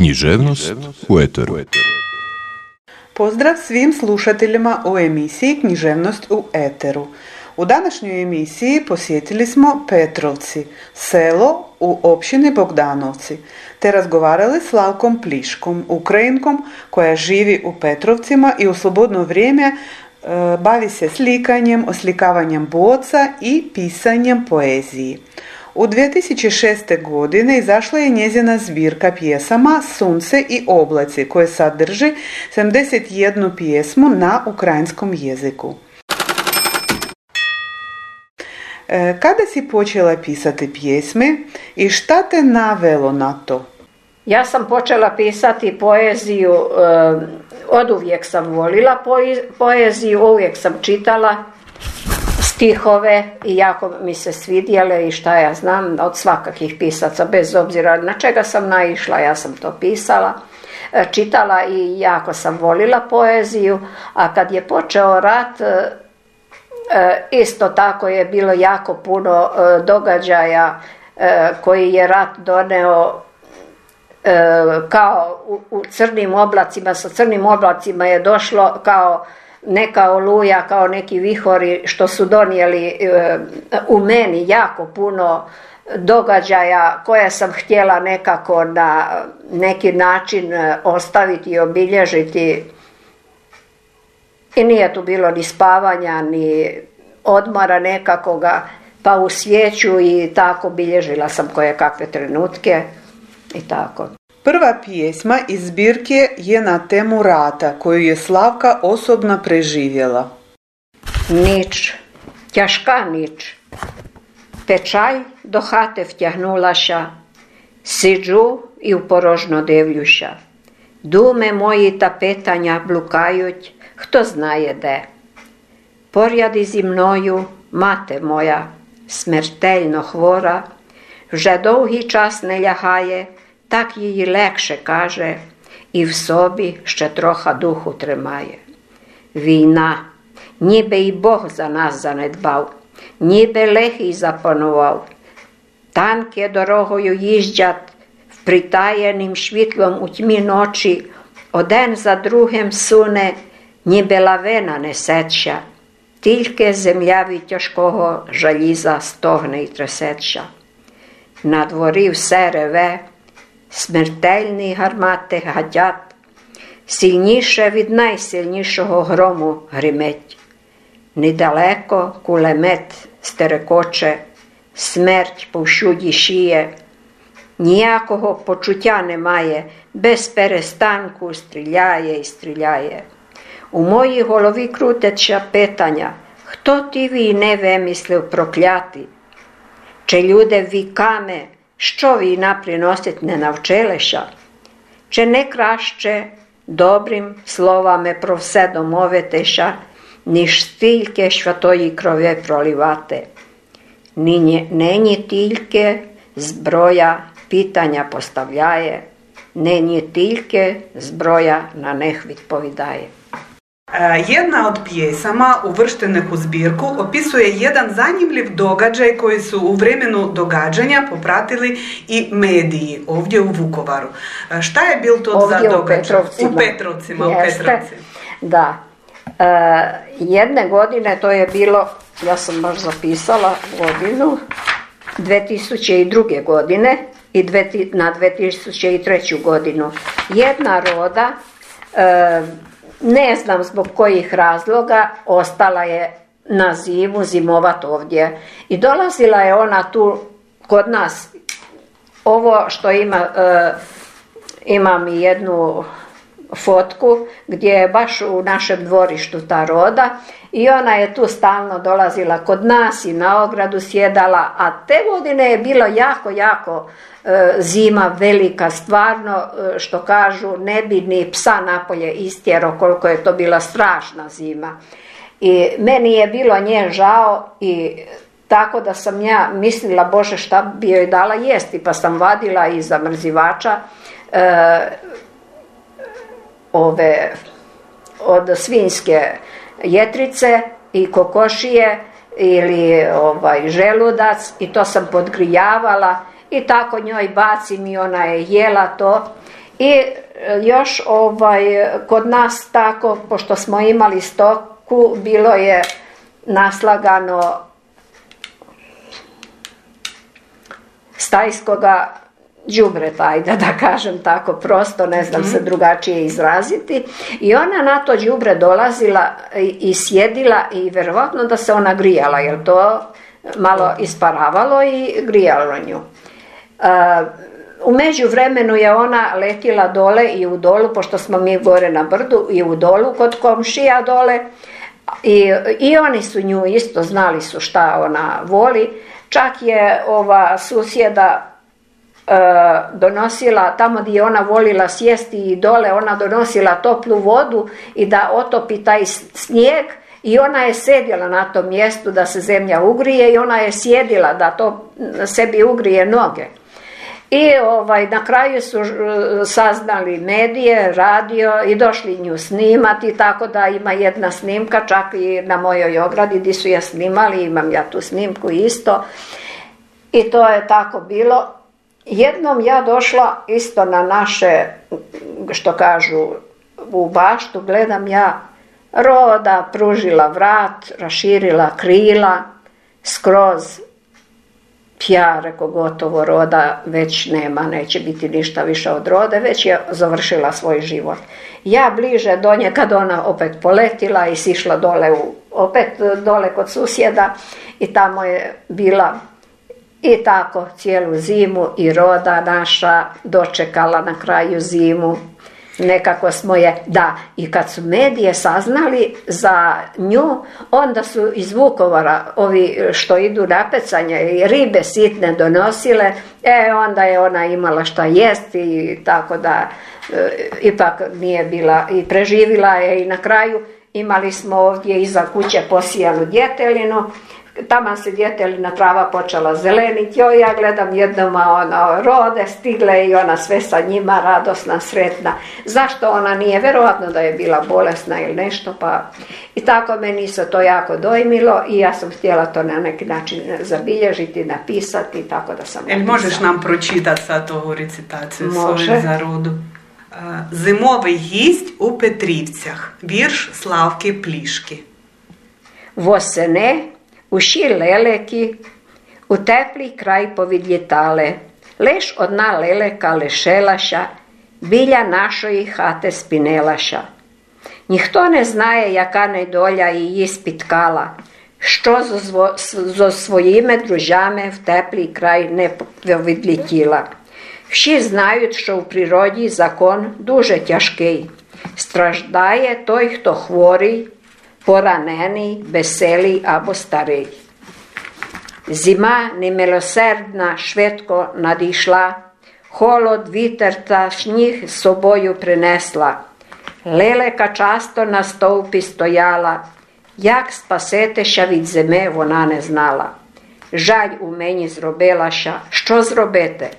Književnost u Eteru. Pozdrav svim slušateljima u emisiji Književnost u Eteru. U današnjoj emisiji posjetili smo Petrovci, selo u općini Bogdanovci, te razgovarali s Lavkom Pliškom, Ukrajinkom koja živi u Petrovcima i u slobodno vrijeme e, bavi se slikanjem, oslikavanjem boca i pisanjem poeziji. U 2006. godine izašla je njezina zbirka pjesama Sunce i oblaci koje sadrži 71 pjesmu na ukrajinskom jeziku. E, kada si počela pisati pjesme i šta te navelo na to? Ja sam počela pisati poeziju, e, od uvijek sam volila poeziju, uvijek sam čitala stihove i jako mi se svidjele i šta ja znam od svakakih pisaca, bez obzira na čega sam naišla, ja sam to pisala. E, čitala i jako sam volila poeziju, a kad je počeo rat, e, e, isto tako je bilo jako puno događaja koji je rat doneo kao u crnim oblacima, sa crnim oblacima je došlo kao neka oluja kao neki vihori što su donijeli e, u meni jako puno događaja koje sam htjela nekako na neki način e, ostaviti i obilježiti i nije tu bilo ni spavanja ni odmora nekakvoga pa u svijeću i tako bilježila sam koje kakve trenutke i tako. Prva pjesma iz zbirke je na temu rata, koju je Slavka osobno preživjela. Nič, ťažká nič. Pečaj do hate vtjahnulaša, siđu i uporožno devljuša. Dume moji ta petanja blukajuć, hto znaje de. Porjadi zi mnoju, mate moja, smerteljno hvora, že douhi čas ne ljahaje, tak її легше каже, і в собі ще троха духу тримає. Війна, ніби й Бог за нас занедбав, ніби лихий запанував. Танки дорогою їздять впритаєним світлом у тьмі ночі, один за другим суне, ніби лавина несеться, тільки земля від тяжкого жаліза стогне й трясеться. На дворі все реве, смертельні гармати гадять, сильніше від найсильнішого грому гримить. Недалеко кулемет стерекоче, смерть повсюді шіє, ніякого почуття немає, без перестанку стріляє і стріляє. У моїй голові крутиться питання, хто ті війни вимислив прокляти? Чи люди віками що війна приносить не навчилися, чи не краще добрим словами про все домовитися, ніж стільки святої крові пролівати. Нині, нині тільки зброя питання поставляє, нині тільки зброя на них відповідає. E, jedna od pjesama uvrštenih u zbirku opisuje jedan zanimljiv događaj koji su u vremenu događanja popratili i mediji ovdje u Vukovaru. E, šta je bil to za događaj? U Petrovcima. U Petrovcima, Da. E, jedne godine to je bilo, ja sam baš zapisala godinu, 2002. godine i na 2003. godinu. Jedna roda ne znam zbog kojih razloga ostala je na zimu zimovat ovdje. I dolazila je ona tu kod nas. Ovo što ima, e, imam jednu fotku gdje je baš u našem dvorištu ta roda i ona je tu stalno dolazila kod nas i na ogradu sjedala, a te godine je bilo jako, jako e, zima velika, stvarno e, što kažu ne bi ni psa napolje istjero koliko je to bila strašna zima. I meni je bilo nje žao i tako da sam ja mislila, Bože šta bi joj dala jesti, pa sam vadila iz zamrzivača e, ove od svinjske jetrice i kokošije ili ovaj želudac i to sam podgrijavala i tako njoj bacim i ona je jela to. I e, još ovaj, kod nas tako, pošto smo imali stoku, bilo je naslagano stajskoga đubreta, ajde da kažem tako prosto, ne znam se mhm. drugačije izraziti. I ona na to đubre dolazila i sjedila i verovatno da se ona grijala, jer to malo isparavalo i grijalo nju. U međuvremenu je ona letila dole i u dolu, pošto smo mi gore na brdu, i u dolu kod komšija dole. I, I oni su nju isto znali su šta ona voli. Čak je ova susjeda e, donosila, tamo gdje je ona volila sjesti i dole, ona donosila toplu vodu i da otopi taj snijeg i ona je sedjela na tom mjestu da se zemlja ugrije i ona je sjedila da to sebi ugrije noge. I ovaj, na kraju su e, saznali medije, radio i došli nju snimati, tako da ima jedna snimka, čak i na mojoj ogradi gdje su je snimali, imam ja tu snimku isto. I to je tako bilo. Jednom ja došla isto na naše, što kažu, u baštu, gledam ja roda, pružila vrat, raširila krila, skroz ja reko gotovo roda već nema, neće biti ništa više od rode, već je završila svoj život. Ja bliže do nje kad ona opet poletila i sišla dole u, opet dole kod susjeda i tamo je bila i tako cijelu zimu i roda naša dočekala na kraju zimu. Nekako smo je, da, i kad su medije saznali za nju, onda su iz Vukovara, ovi što idu na pecanje i ribe sitne donosile, e, onda je ona imala šta jesti i tako da e, ipak nije bila i preživila je i na kraju. Imali smo ovdje iza kuće posijanu djetelinu Tamo se djetelina trava počela zeleniti, joj ja gledam jednom, ono, rode stigle i ona sve sa njima, radosna, sretna. Zašto ona nije? Vjerojatno da je bila bolesna ili nešto, pa i tako meni se to jako dojmilo i ja sam htjela to na neki način zabilježiti, napisati, tako da sam E, možeš nam pročitati sad ovu recitaciju Može. za rodu? Zimовий гість у Петрівцях. Вірш Славки Плішки. Восени Uši leleki u tepli kraj povidljetale, leš odna leleka lešelaša, bilja našoj hate spinelaša. Ніхто не знає, яка недоля її спіткала, що зо своїми друзями в теплий край не відлетіла. Всі знають, що в природі закон дуже тяжкий. Страждає той, хто хворий, poraneni, veseli або старий. Зима немилосердна швидко надійшла, холод, вітер та сніг з собою принесла. Лелека часто на стовпі стояла, як спаситися від зими вона не знала. Жаль у мені зробилася, що зробити,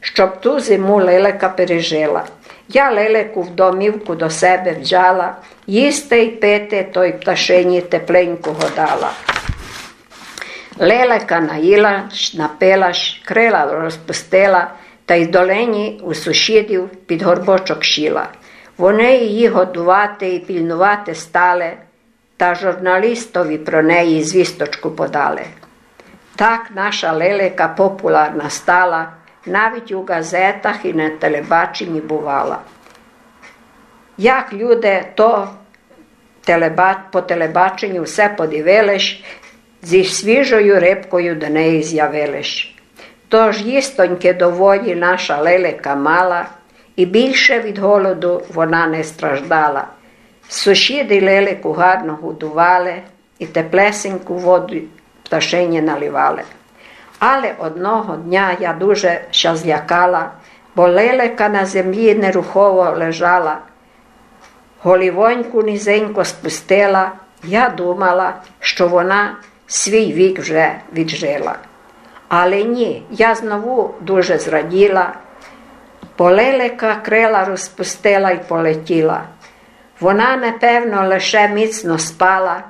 щоб ту зиму лелека пережила. Я лелеку в домівку до себе взяла, їсти й пити той пташині тепленького дала. Лелека наїла, напила, крила розпустила, та й долині у сусідів під горбочок шіла. Вони її годувати і пільнувати стали, та журналістові про неї звісточку подали. Так наша лелека популярна стала навіть у газетах і на телебаченні бувала. Як люди то по телебаченню все подивились, зі свіжою рибкою до неї з'явились. Тож їстоньки доволі наша лелека мала, і більше від голоду вона не страждала. Сусіди лелику гарно годували і теплесеньку воду пташині наливали. Але одного дня я дуже ще злякала, бо лелека на землі нерухово лежала. Голівоньку низенько спустила, я думала, що вона свій вік вже віджила. Але ні, я знову дуже зраділа, полелека крила розпустила й полетіла. Вона, напевно, лише міцно спала,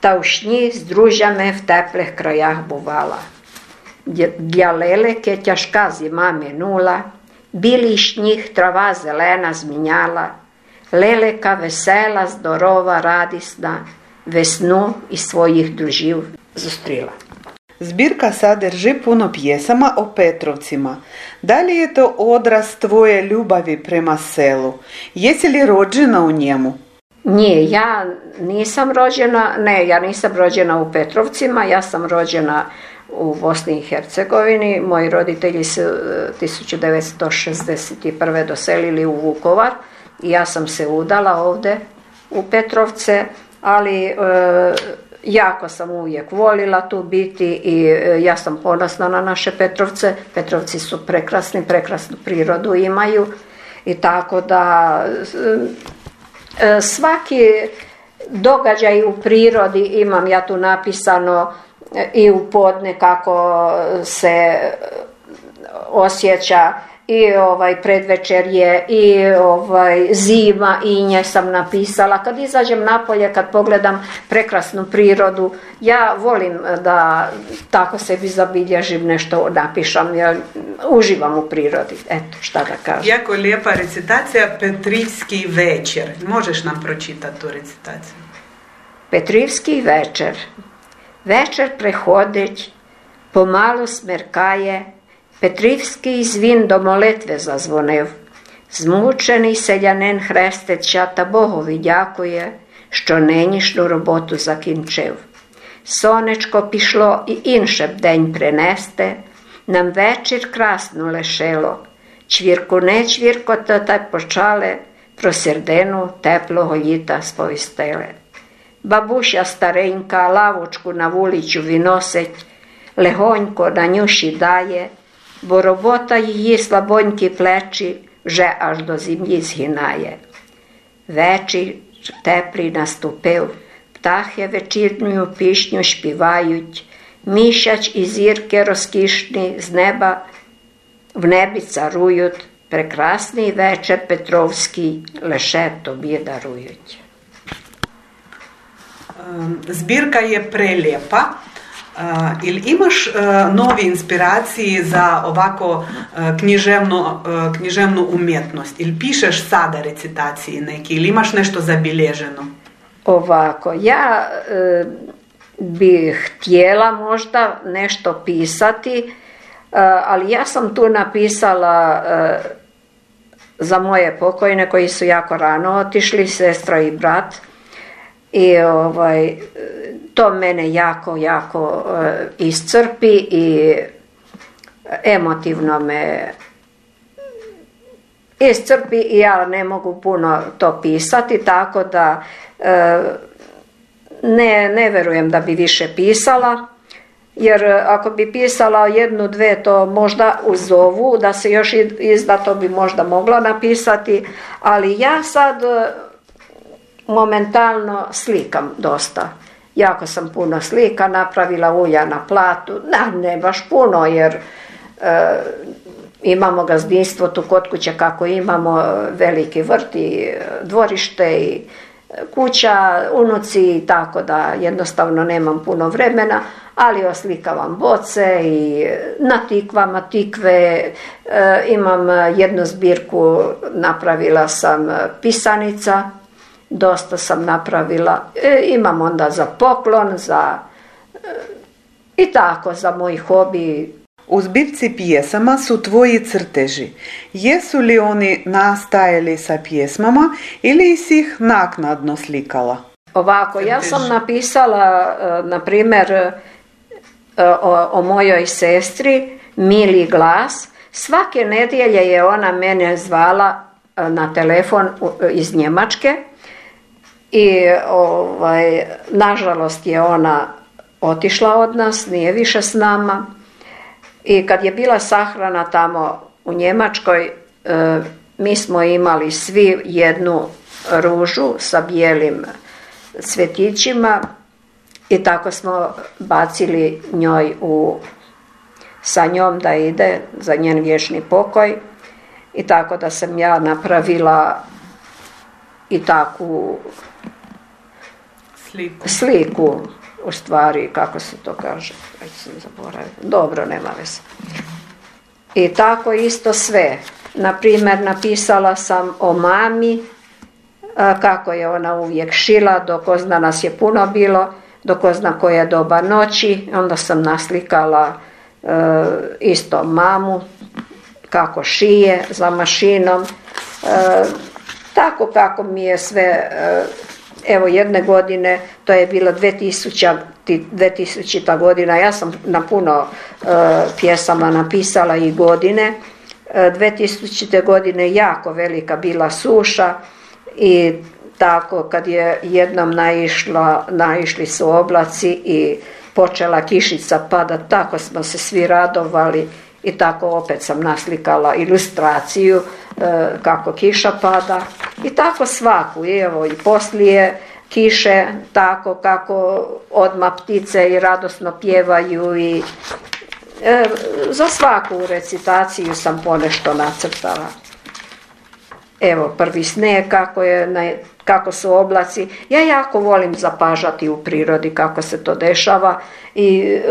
та в сні з друзями в теплих краях бувала. Для лелеки тяжка зима минула, Biliš njih trava zelena zminjala, leleka vesela, zdorova, radisna, vesnu i svojih druživ zustrila. Zbirka sadrži puno pjesama o Petrovcima. Da li je to odraz tvoje ljubavi prema selu? Jesi li rođena u njemu? Nije, ja nisam rođena, ne, ja nisam rođena u Petrovcima, ja sam rođena u Bosni i Hercegovini. Moji roditelji su 1961. E, doselili u Vukovar i ja sam se udala ovdje u Petrovce, ali e, jako sam uvijek volila tu biti i e, ja sam ponosna na naše Petrovce. Petrovci su prekrasni, prekrasnu prirodu imaju i tako da svaki događaj u prirodi imam ja tu napisano i u podne kako se osjeća i ovaj predvečerje i ovaj zima i nje sam napisala. Kad izađem napolje kad pogledam prekrasnu prirodu ja volim da tako sebi zabilježim nešto napišem ja uživam u prirodi. Eto šta da kažem. Jako lijepa recitacija Petrivski večer. Možeš nam pročitati tu recitaciju? Petrivski večer Вечір приходить, помалу смеркає, Петрівський дзвін до молитви зазвонив. Змучений селянин хрестича та Богові дякує, що нинішню роботу закінчив. Сонечко пішло і інше б день принести, нам вечір красну лишило. Чвірку не чвіркота та почали про сердину теплого літа сповістили. Babuša starenka lavučku na vuliću vinoseć, lehonjko na njuši bo robota її слабонькі плечі вже аж до землі згинає. Вечір теплий наступив, птахи вечірню пісню співають, місяць і зірки розкішні з неба в небі царують. Прекрасний вечір Петровський лише тобі дарують. Zbirka je prelijepa. Ili imaš novi inspiraciji za ovako književnu, književnu umjetnost? Ili pišeš sada recitaciji neki? Ili imaš nešto zabilježeno? Ovako, ja bih htjela možda nešto pisati, ali ja sam tu napisala za moje pokojne koji su jako rano otišli, sestra i brat. I ovaj, to mene jako, jako e, iscrpi i emotivno me iscrpi i ja ne mogu puno to pisati, tako da e, ne, ne verujem da bi više pisala, jer ako bi pisala jednu, dve, to možda uz ovu, da se još izda, to bi možda mogla napisati, ali ja sad momentalno slikam dosta. Jako sam puno slika napravila, ulja na platu, na, ne baš puno jer e, imamo gazdinstvo tu kod kuće kako imamo veliki vrt i dvorište i kuća, unuci i tako da jednostavno nemam puno vremena, ali oslikavam boce i na tikvama tikve, e, imam jednu zbirku, napravila sam pisanica, dosta sam napravila. E, imam onda za poklon, za e, i tako, za moj hobi. U zbirci pjesama su tvoji crteži. Jesu li oni nastajali sa pjesmama ili si ih naknadno slikala? Ovako, ja sam napisala, e, na primjer, o, o mojoj sestri, Mili glas. Svake nedjelje je ona mene zvala na telefon iz Njemačke i ovaj, nažalost je ona otišla od nas, nije više s nama. I kad je bila sahrana tamo u Njemačkoj e, mi smo imali svi jednu ružu sa bijelim cvjetićima i tako smo bacili njoj u sa njom da ide za njen vješni pokoj. I tako da sam ja napravila i takvu sliku. sliku u stvari, kako se to kaže, već sam zaboravila. Dobro, nema veze. I tako isto sve. Na primjer, napisala sam o mami, kako je ona uvijek šila, dok ozna nas je puno bilo, dok ozna koja doba noći, onda sam naslikala e, isto mamu, kako šije za mašinom, e, tako kako mi je sve, e, evo jedne godine, to je bilo 2000, 2000. godina, ja sam na puno pjesama napisala i godine, 2000. godine jako velika bila suša, i tako kad je jednom naišla, naišli su oblaci i počela kišica pada, tako smo se svi radovali i tako opet sam naslikala ilustraciju e, kako kiša pada i tako svaku, evo i poslije kiše, tako kako odma ptice i radosno pjevaju i e, za svaku recitaciju sam ponešto nacrtala. Evo, prvi snijeg, kako, je, kako su oblaci. Ja jako volim zapažati u prirodi kako se to dešava i e,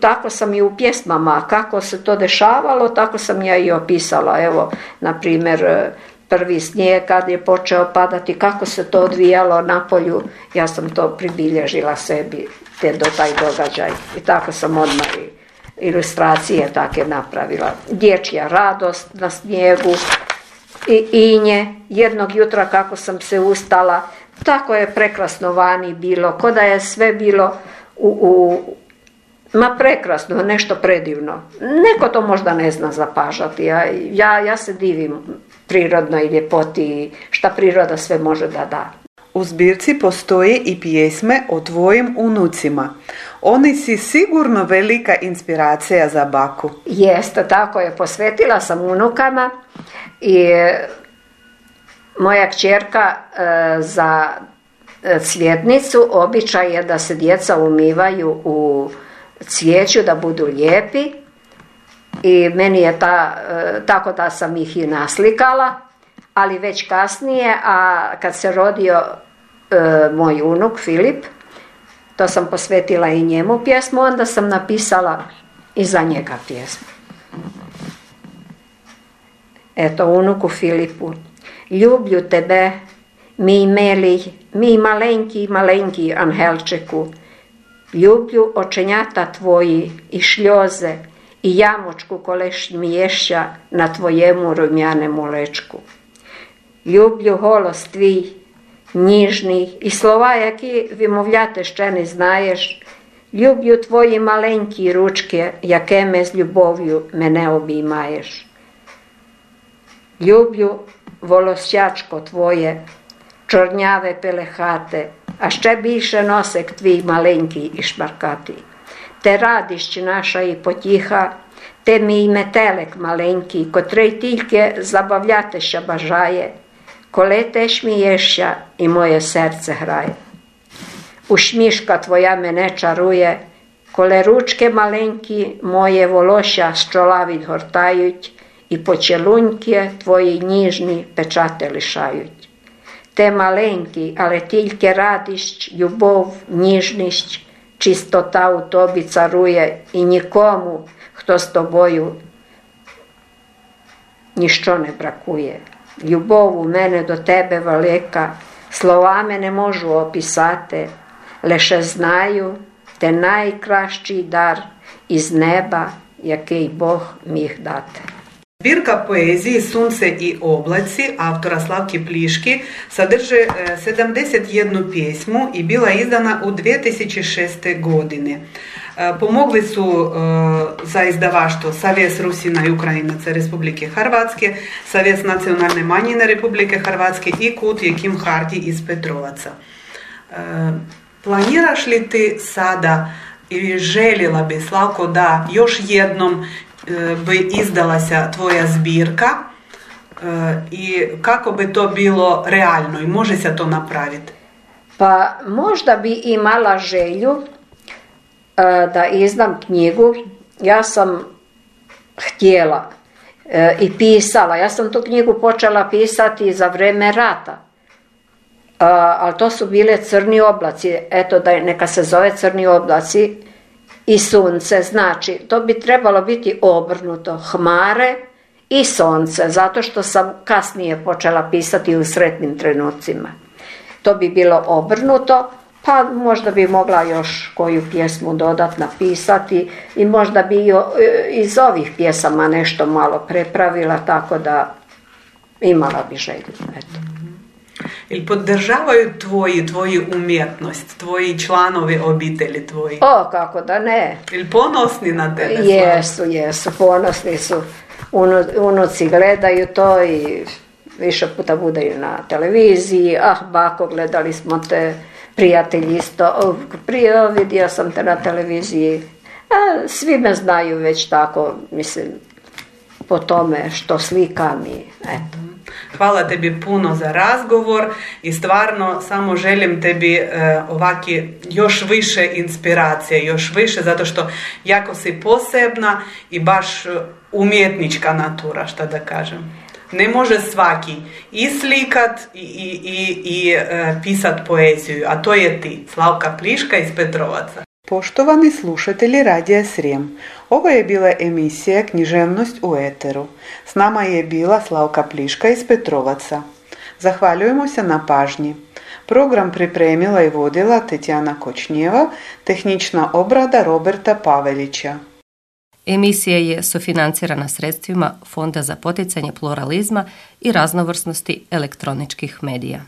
tako sam i u pjesmama. Kako se to dešavalo, tako sam ja i opisala. Evo, na primjer, e, prvi snijeg kad je počeo padati, kako se to odvijalo na polju, ja sam to pribilježila sebi, te do taj događaj. I tako sam odmah ilustracije take napravila. Dječja radost na snijegu, i inje, jednog jutra kako sam se ustala, tako je prekrasno vani bilo, ko da je sve bilo u, u ma prekrasno, nešto predivno. Neko to možda ne zna zapažati, ja, ja, ja se divim prirodnoj ljepoti, šta priroda sve može da da. U zbirci postoje i pjesme o tvojim unucima. Oni si sigurno velika inspiracija za baku. Jeste, tako je. Posvetila sam unukama i moja kćerka e, za e, cvjetnicu običaj je da se djeca umivaju u cvijeću da budu lijepi i meni je ta, e, tako da sam ih i naslikala, ali već kasnije, a kad se rodio moj unuk Filip, to sam posvetila i njemu pjesmu, onda sam napisala i za njega pjesmu. Eto, unuku Filipu, ljublju tebe, mi meli, mi malenki, malenki Anhelčeku, ljublju očenjata tvoji i šljoze i jamočku koleš miješća na tvojemu rumjanemu lečku. Ljublju holost tvi, njižni i slova jaki vimовляте ще не знаєш, Люблю твої маленькі ручки, якими з любов'ю мене обіймаєш. Люблю волосячко твоє, чорняве пелехате, а ще більше носик твій маленький і шмаркатий. Те радість наша і потіха, те мій метелик маленький, котрий тільки забавлятися бажає, коли ти смієшся і моє серце грає. Усмішка твоя мене чарує, коли ручки маленькі моє волосся з чола відгортають, і поцілуньки твої ніжні печати лишають. Ти маленький, але тільки радість, любов, ніжність, чистота у тобі царує, і нікому, хто з тобою ніщо не бракує. Любов у мене до тебе велика, словами не можу описати, лише знаю те найкращий дар із неба, який Бог міг дати. Zbirka poezije Sunce i oblaci autora Slavke Pliški sadrže 71 pjesmu i bila izdana u 2006. godine. Pomogli su za izdavaštvo Savjes Rusina i Ukrajinaca Republike Hrvatske, Savjes nacionalne manjine Republike Hrvatske i Kut Kim Harti iz Petrovaca. Planiraš li ti sada ili željela bi Slavko da još jednom E, bi izdala se tvoja zbirka e, i kako bi to bilo realno i može se to napraviti? Pa možda bi imala želju e, da izdam knjigu. Ja sam htjela i pisala. Ja sam tu knjigu počela pisati za vrijeme rata. Ali to su bile crni oblaci. Eto, da neka se zove crni oblaci i sunce. Znači, to bi trebalo biti obrnuto. Hmare i sonce, zato što sam kasnije počela pisati u sretnim trenucima. To bi bilo obrnuto, pa možda bi mogla još koju pjesmu dodat napisati i možda bi e, iz ovih pjesama nešto malo prepravila, tako da imala bi želju. Eto. Ili podržavaju tvoji, tvoju umjetnost, tvoji članovi obitelji tvoji? O, kako da ne. Ili ponosni na tebe? Jesu, jesu, ponosni su. unuci gledaju to i više puta budaju na televiziji. Ah, bako, gledali smo te prijatelji isto. Prije vidio sam te na televiziji. A, svi me znaju već tako, mislim, po tome što slikam i eto. Hvala tebi puno za razgovor i stvarno samo želim tebi e, ovaki još više inspiracije, još više zato što jako si posebna i baš umjetnička natura, šta da kažem. Ne može svaki i slikat i, i, i, i e, pisat poeziju, a to je ti, Slavka Pliška iz Petrovaca. Poštovani slušatelji Radija Srijem, ovo je bila emisija Književnost u Eteru. S nama je bila Slavka Pliška iz Petrovaca. Zahvaljujemo se na pažnji. Program pripremila i vodila Tetjana Kočnjeva, tehnična obrada Roberta Pavelića. Emisija je sufinancirana sredstvima Fonda za poticanje pluralizma i raznovrsnosti elektroničkih medija.